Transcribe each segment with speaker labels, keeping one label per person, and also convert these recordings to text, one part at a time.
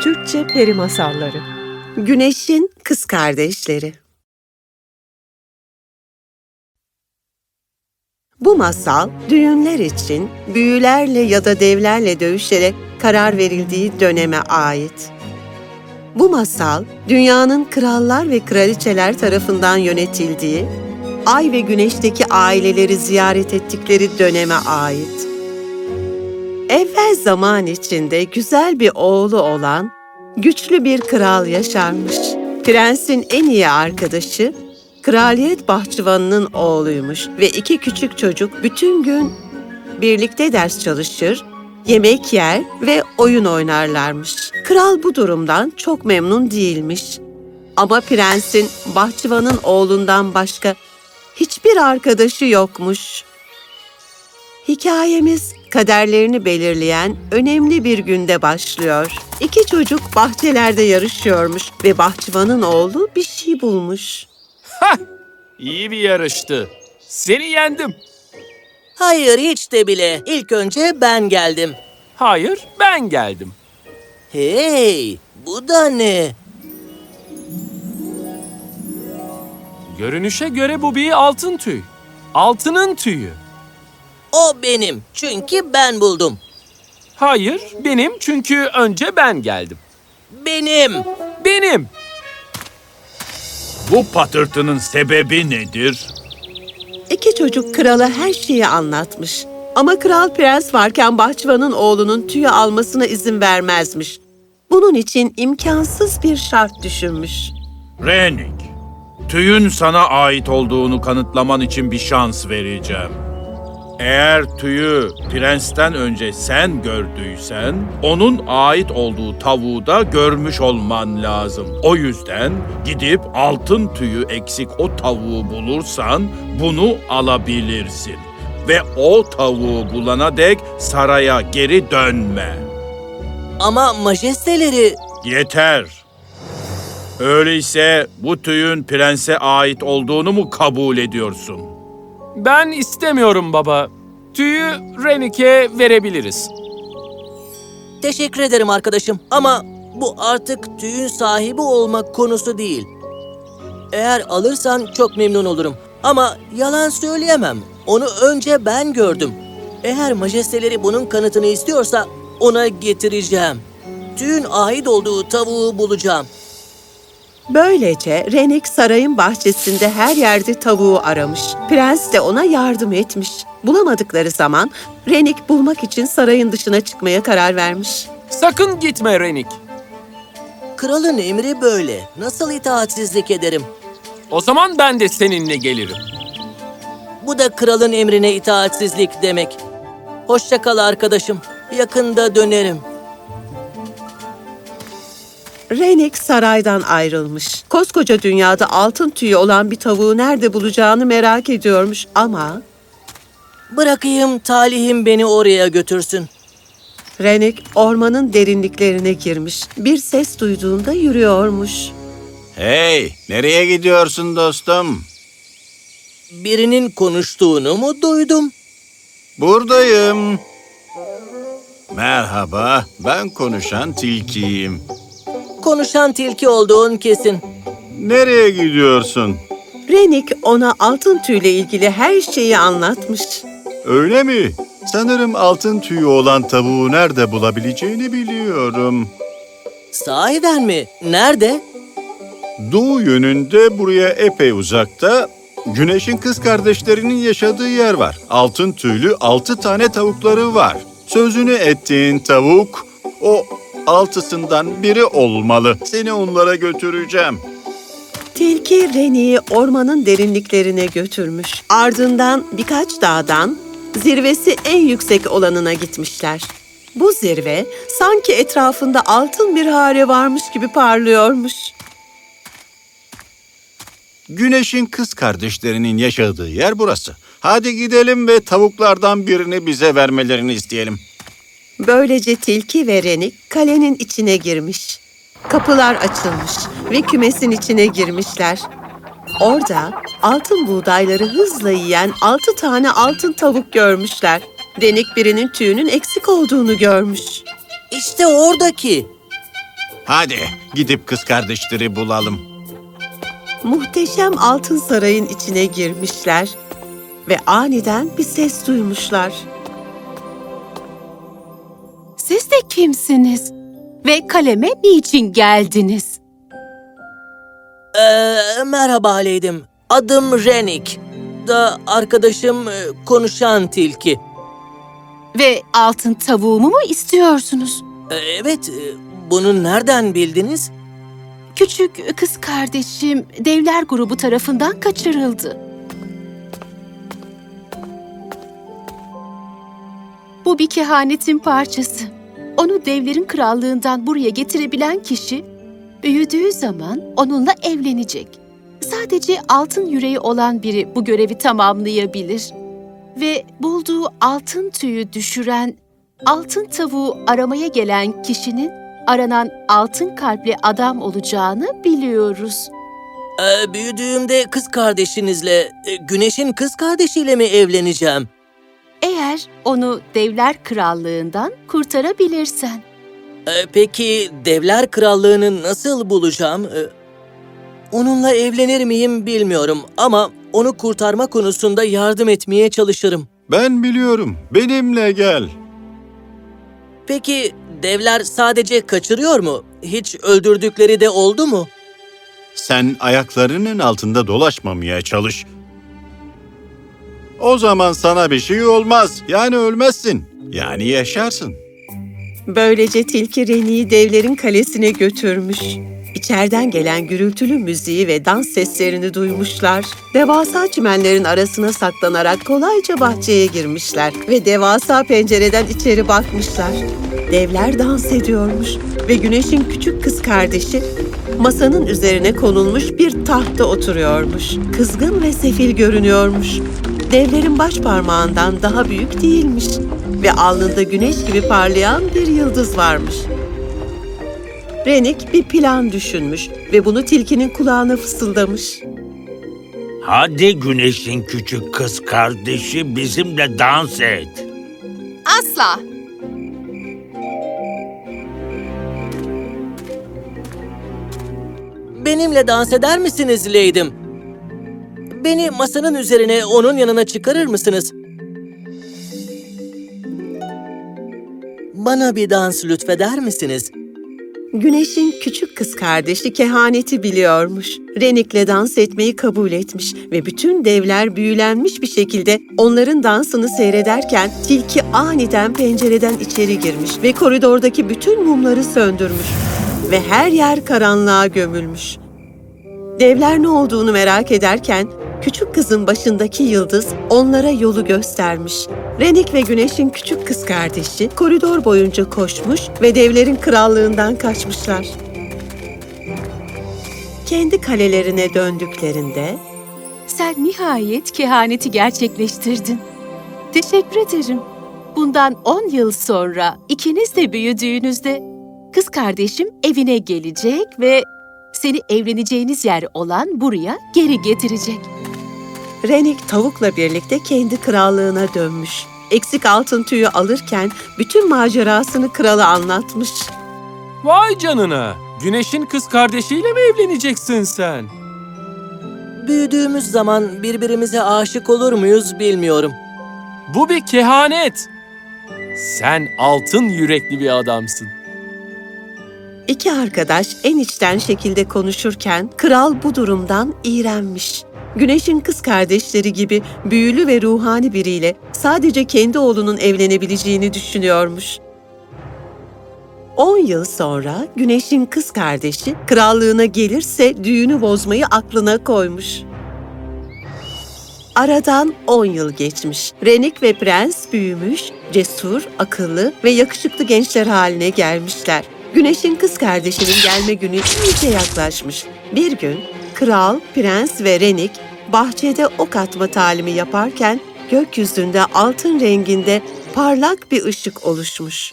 Speaker 1: Türkçe Peri Masalları Güneşin Kız Kardeşleri Bu masal, düğünler için büyülerle ya da devlerle dövüşerek karar verildiği döneme ait. Bu masal, dünyanın krallar ve kraliçeler tarafından yönetildiği, ay ve güneşteki aileleri ziyaret ettikleri döneme ait. Evvel zaman içinde güzel bir oğlu olan güçlü bir kral yaşarmış. Prensin en iyi arkadaşı kraliyet bahçıvanının oğluymuş ve iki küçük çocuk bütün gün birlikte ders çalışır, yemek yer ve oyun oynarlarmış. Kral bu durumdan çok memnun değilmiş. Ama prensin bahçıvanın oğlundan başka hiçbir arkadaşı yokmuş. Hikayemiz kaderlerini belirleyen önemli bir günde başlıyor. İki çocuk bahçelerde yarışıyormuş ve bahçıvanın oğlu bir şey bulmuş.
Speaker 2: Hah! İyi bir yarıştı. Seni yendim.
Speaker 3: Hayır hiç de bile. İlk önce ben geldim.
Speaker 2: Hayır, ben geldim.
Speaker 3: Hey, bu da ne?
Speaker 2: Görünüşe göre bu bir altın tüy. Altının tüyü.
Speaker 3: O benim. Çünkü ben buldum.
Speaker 2: Hayır, benim çünkü önce ben geldim.
Speaker 3: Benim.
Speaker 2: Benim.
Speaker 4: Bu patırtının sebebi nedir?
Speaker 1: İki çocuk krala her şeyi anlatmış. Ama kral prens varken bahçıvanın oğlunun tüyü almasına izin vermezmiş. Bunun için imkansız bir şart düşünmüş.
Speaker 4: Renik, tüyün sana ait olduğunu kanıtlaman için bir şans vereceğim. Eğer tüyü prensten önce sen gördüysen, onun ait olduğu tavuğu da görmüş olman lazım. O yüzden gidip altın tüyü eksik o tavuğu bulursan bunu alabilirsin. Ve o tavuğu bulana dek saraya geri dönme.
Speaker 3: Ama majesteleri...
Speaker 4: Yeter. Öyleyse bu tüyün prense ait olduğunu mu kabul ediyorsun?
Speaker 2: Ben istemiyorum baba. Tüyü Renik'e verebiliriz.
Speaker 3: Teşekkür ederim arkadaşım. Ama bu artık tüyün sahibi olmak konusu değil. Eğer alırsan çok memnun olurum. Ama yalan söyleyemem. Onu önce ben gördüm. Eğer majesteleri bunun kanıtını istiyorsa ona getireceğim. Tüyün ait olduğu tavuğu bulacağım.
Speaker 1: Böylece Renik sarayın bahçesinde her yerde tavuğu aramış. Prens de ona yardım etmiş. Bulamadıkları zaman Renik bulmak için sarayın dışına çıkmaya karar vermiş.
Speaker 2: Sakın gitme Renik.
Speaker 3: Kralın emri böyle. Nasıl itaatsizlik ederim?
Speaker 2: O zaman ben de seninle gelirim.
Speaker 3: Bu da kralın emrine itaatsizlik demek. Hoşça kal arkadaşım. Yakında dönerim.
Speaker 1: Renik saraydan ayrılmış. Koskoca dünyada altın tüyü olan bir tavuğu nerede bulacağını merak ediyormuş ama
Speaker 3: Bırakayım talihim beni oraya götürsün.
Speaker 1: Renik ormanın derinliklerine girmiş. Bir ses duyduğunda yürüyormuş.
Speaker 5: Hey, nereye gidiyorsun dostum?
Speaker 3: Birinin konuştuğunu mu duydum?
Speaker 5: Buradayım. Merhaba, ben konuşan tilkiyim.
Speaker 3: Konuşan tilki olduğun kesin.
Speaker 5: Nereye gidiyorsun?
Speaker 1: Renik ona altın tüyle ilgili her şeyi anlatmış.
Speaker 5: Öyle mi? Sanırım altın tüyü olan tavuğu nerede bulabileceğini biliyorum.
Speaker 3: Sahiden mi? Nerede?
Speaker 5: Doğu yönünde buraya epey uzakta Güneş'in kız kardeşlerinin yaşadığı yer var. Altın tüylü altı tane tavukları var. Sözünü ettiğin tavuk o altısından biri olmalı. Seni onlara götüreceğim.
Speaker 1: Tilki Renik'i ormanın derinliklerine götürmüş. Ardından birkaç dağdan zirvesi en yüksek olanına gitmişler. Bu zirve sanki etrafında altın bir hare varmış gibi parlıyormuş.
Speaker 5: Güneş'in kız kardeşlerinin yaşadığı yer burası. Hadi gidelim ve tavuklardan birini bize vermelerini isteyelim.
Speaker 1: Böylece tilki ve Renik kalenin içine girmiş. Kapılar açılmış ve kümesin içine girmişler. Orada altın buğdayları hızla yiyen altı tane altın tavuk görmüşler. Renik birinin tüyünün eksik olduğunu görmüş.
Speaker 3: İşte oradaki.
Speaker 5: Hadi gidip kız kardeşleri bulalım.
Speaker 1: Muhteşem altın sarayın içine girmişler ve aniden bir ses duymuşlar.
Speaker 6: Siz de kimsiniz? Ve kaleme niçin geldiniz?
Speaker 3: Ee, merhaba Leydim. Adım Renik. Da arkadaşım e, konuşan tilki.
Speaker 6: Ve altın tavuğumu mu istiyorsunuz?
Speaker 3: Ee, evet, e, bunu nereden bildiniz?
Speaker 6: Küçük kız kardeşim devler grubu tarafından kaçırıldı. Bu bir kehanetin parçası. Onu devlerin krallığından buraya getirebilen kişi büyüdüğü zaman onunla evlenecek. Sadece altın yüreği olan biri bu görevi tamamlayabilir. Ve bulduğu altın tüyü düşüren, altın tavuğu aramaya gelen kişinin aranan altın kalpli adam olacağını biliyoruz.
Speaker 3: Ee, büyüdüğümde kız kardeşinizle, e, Güneş'in kız kardeşiyle mi evleneceğim?
Speaker 6: Eğer onu Devler Krallığından kurtarabilirsen.
Speaker 3: Ee, peki Devler Krallığı'nı nasıl bulacağım? Ee, onunla evlenir miyim bilmiyorum ama onu kurtarma konusunda yardım etmeye çalışırım.
Speaker 5: Ben biliyorum. Benimle gel.
Speaker 3: Peki devler sadece kaçırıyor mu? Hiç öldürdükleri de oldu mu?
Speaker 5: Sen ayaklarının altında dolaşmamaya çalış. O zaman sana bir şey olmaz. Yani ölmezsin. Yani yaşarsın.
Speaker 1: Böylece tilki Reni'yi devlerin kalesine götürmüş. İçeriden gelen gürültülü müziği ve dans seslerini duymuşlar. Devasa çimenlerin arasına saklanarak kolayca bahçeye girmişler ve devasa pencereden içeri bakmışlar. Devler dans ediyormuş ve güneşin küçük kız kardeşi masanın üzerine konulmuş bir tahtta oturuyormuş. Kızgın ve sefil görünüyormuş. Devlerin baş parmağından daha büyük değilmiş ve alnında güneş gibi parlayan bir yıldız varmış. Renik bir plan düşünmüş ve bunu tilkinin kulağına fısıldamış.
Speaker 7: Hadi güneşin küçük kız kardeşi bizimle dans et.
Speaker 6: Asla!
Speaker 3: Benimle dans eder misiniz Leydim? Beni masanın üzerine onun yanına çıkarır mısınız? Bana bir dans lütfeder misiniz?
Speaker 1: Güneşin küçük kız kardeşi kehaneti biliyormuş. Renik'le dans etmeyi kabul etmiş ve bütün devler büyülenmiş bir şekilde onların dansını seyrederken tilki aniden pencereden içeri girmiş ve koridordaki bütün mumları söndürmüş ve her yer karanlığa gömülmüş. Devler ne olduğunu merak ederken küçük kızın başındaki yıldız onlara yolu göstermiş. Renik ve Güneş'in küçük kız kardeşi koridor boyunca koşmuş ve devlerin krallığından kaçmışlar. Kendi kalelerine döndüklerinde
Speaker 6: Sen nihayet kehaneti gerçekleştirdin. Teşekkür ederim. Bundan 10 yıl sonra ikiniz de büyüdüğünüzde kız kardeşim evine gelecek ve seni evleneceğiniz yer olan buraya geri getirecek.
Speaker 1: Renik tavukla birlikte kendi krallığına dönmüş. Eksik altın tüyü alırken bütün macerasını krala anlatmış.
Speaker 2: Vay canına! Güneşin kız kardeşiyle mi evleneceksin sen?
Speaker 3: Büyüdüğümüz zaman birbirimize aşık olur muyuz bilmiyorum.
Speaker 2: Bu bir kehanet. Sen altın yürekli bir adamsın.
Speaker 1: İki arkadaş en içten şekilde konuşurken kral bu durumdan iğrenmiş. Güneşin kız kardeşleri gibi büyülü ve ruhani biriyle sadece kendi oğlunun evlenebileceğini düşünüyormuş. 10 yıl sonra Güneş'in kız kardeşi krallığına gelirse düğünü bozmayı aklına koymuş. Aradan 10 yıl geçmiş. Renik ve Prens büyümüş, cesur, akıllı ve yakışıklı gençler haline gelmişler. Güneş'in kız kardeşinin gelme günü iyice yaklaşmış. Bir gün kral, prens ve Renik bahçede ok atma talimi yaparken gökyüzünde altın renginde parlak bir ışık oluşmuş.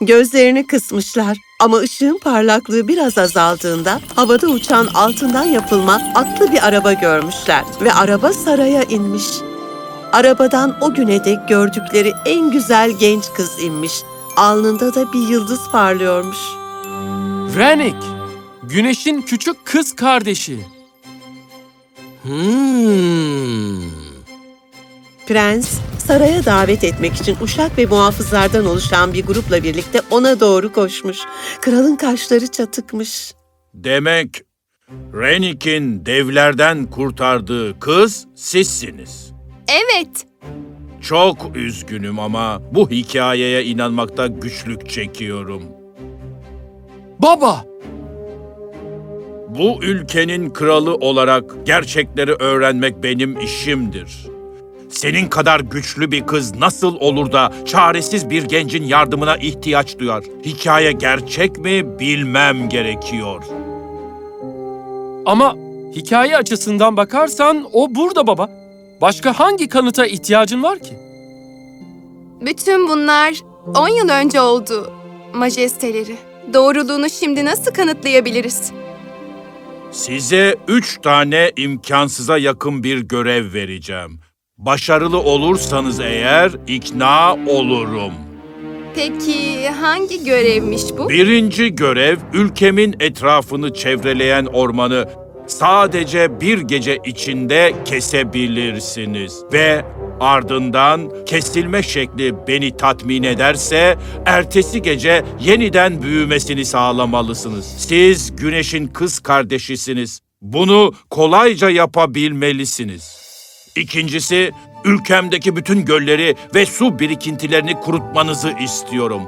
Speaker 1: Gözlerini kısmışlar ama ışığın parlaklığı biraz azaldığında havada uçan altından yapılma atlı bir araba görmüşler ve araba saraya inmiş. Arabadan o güne dek gördükleri en güzel genç kız inmiş. Alnında da bir yıldız parlıyormuş.
Speaker 2: Renik, Güneş'in küçük kız kardeşi.
Speaker 3: Hmm.
Speaker 1: Prens, saraya davet etmek için uşak ve muhafızlardan oluşan bir grupla birlikte ona doğru koşmuş. Kralın kaşları çatıkmış.
Speaker 4: Demek Renik'in devlerden kurtardığı kız sizsiniz.
Speaker 8: Evet.
Speaker 4: Çok üzgünüm ama bu hikayeye inanmakta güçlük çekiyorum.
Speaker 2: Baba,
Speaker 4: Bu ülkenin kralı olarak gerçekleri öğrenmek benim işimdir. Senin kadar güçlü bir kız nasıl olur da çaresiz bir gencin yardımına ihtiyaç duyar? Hikaye gerçek mi bilmem gerekiyor.
Speaker 2: ama hikaye açısından bakarsan o burada baba. Başka hangi kanıta ihtiyacın var ki?
Speaker 8: Bütün bunlar 10 yıl önce oldu majesteleri. Doğruluğunu şimdi nasıl kanıtlayabiliriz?
Speaker 4: Size üç tane imkansıza yakın bir görev vereceğim. Başarılı olursanız eğer ikna olurum.
Speaker 8: Peki hangi görevmiş bu?
Speaker 4: Birinci görev ülkemin etrafını çevreleyen ormanı sadece bir gece içinde kesebilirsiniz ve ardından kesilme şekli beni tatmin ederse ertesi gece yeniden büyümesini sağlamalısınız. Siz güneşin kız kardeşisiniz. Bunu kolayca yapabilmelisiniz. İkincisi, ülkemdeki bütün gölleri ve su birikintilerini kurutmanızı istiyorum.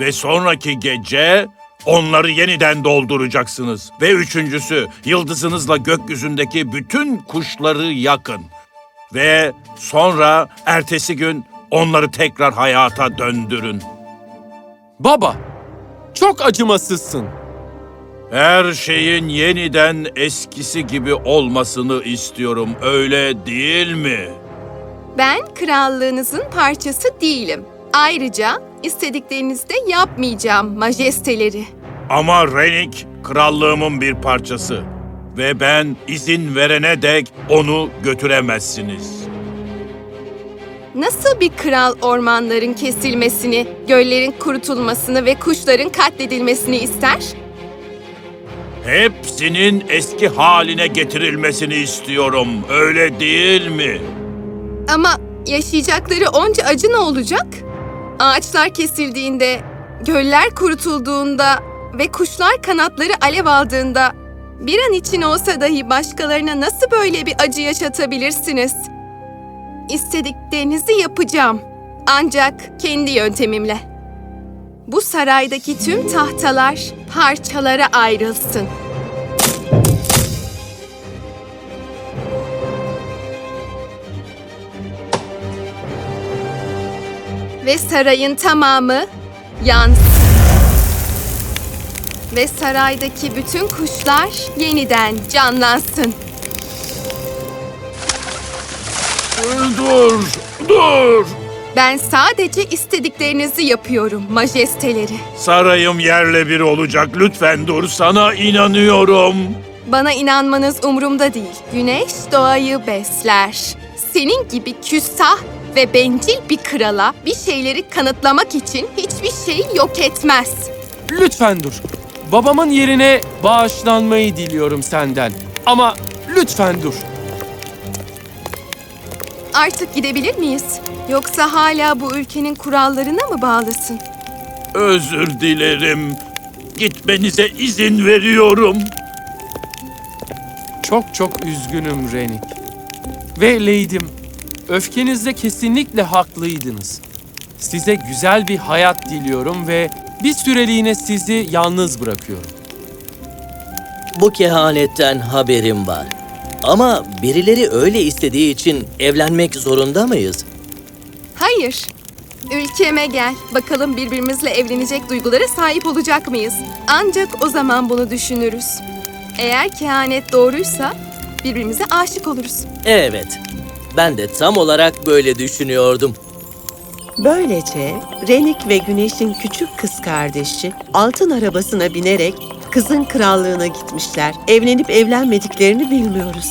Speaker 4: Ve sonraki gece onları yeniden dolduracaksınız. Ve üçüncüsü, yıldızınızla gökyüzündeki bütün kuşları yakın. Ve sonra ertesi gün onları tekrar hayata döndürün.
Speaker 2: Baba, çok acımasızsın.
Speaker 4: Her şeyin yeniden eskisi gibi olmasını istiyorum, öyle değil mi?
Speaker 8: Ben krallığınızın parçası değilim. Ayrıca istediklerinizi de yapmayacağım majesteleri.
Speaker 4: Ama Renik krallığımın bir parçası ve ben izin verene dek onu götüremezsiniz.
Speaker 8: Nasıl bir kral ormanların kesilmesini, göllerin kurutulmasını ve kuşların katledilmesini ister?
Speaker 4: Hepsinin eski haline getirilmesini istiyorum, öyle değil mi?
Speaker 8: Ama yaşayacakları onca acı ne olacak? Ağaçlar kesildiğinde, göller kurutulduğunda ve kuşlar kanatları alev aldığında bir an için olsa dahi başkalarına nasıl böyle bir acı yaşatabilirsiniz? İstediklerinizi yapacağım. Ancak kendi yöntemimle. Bu saraydaki tüm tahtalar parçalara ayrılsın. Ve sarayın tamamı yansın. Ve saraydaki bütün kuşlar yeniden canlansın.
Speaker 4: Dur, dur!
Speaker 8: Ben sadece istediklerinizi yapıyorum majesteleri.
Speaker 4: Sarayım yerle bir olacak, lütfen dur, sana inanıyorum.
Speaker 8: Bana inanmanız umurumda değil. Güneş doğayı besler. Senin gibi küstah ve bencil bir krala bir şeyleri kanıtlamak için hiçbir şey yok etmez.
Speaker 2: Lütfen dur. Babamın yerine bağışlanmayı diliyorum senden. Ama lütfen dur.
Speaker 8: Artık gidebilir miyiz? Yoksa hala bu ülkenin kurallarına mı bağlısın?
Speaker 4: Özür dilerim. Gitmenize izin veriyorum.
Speaker 2: Çok çok üzgünüm Renik. Ve Lady'm, öfkenizde kesinlikle haklıydınız. Size güzel bir hayat diliyorum ve bir süreliğine sizi yalnız bırakıyorum.
Speaker 3: Bu kehanetten haberim var. Ama birileri öyle istediği için evlenmek zorunda mıyız?
Speaker 8: Hayır. Ülkeme gel. Bakalım birbirimizle evlenecek duygulara sahip olacak mıyız? Ancak o zaman bunu düşünürüz. Eğer kehanet doğruysa birbirimize aşık oluruz.
Speaker 3: Evet. Ben de tam olarak böyle düşünüyordum.
Speaker 1: Böylece Renik ve Güneş'in küçük kız kardeşi altın arabasına binerek kızın krallığına gitmişler. Evlenip evlenmediklerini bilmiyoruz.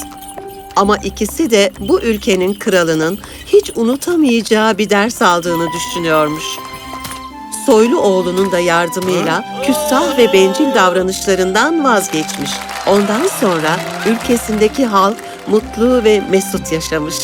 Speaker 1: Ama ikisi de bu ülkenin kralının hiç unutamayacağı bir ders aldığını düşünüyormuş. soylu oğlunun da yardımıyla küstah ve bencil davranışlarından vazgeçmiş. Ondan sonra ülkesindeki halk mutlu ve mesut yaşamış.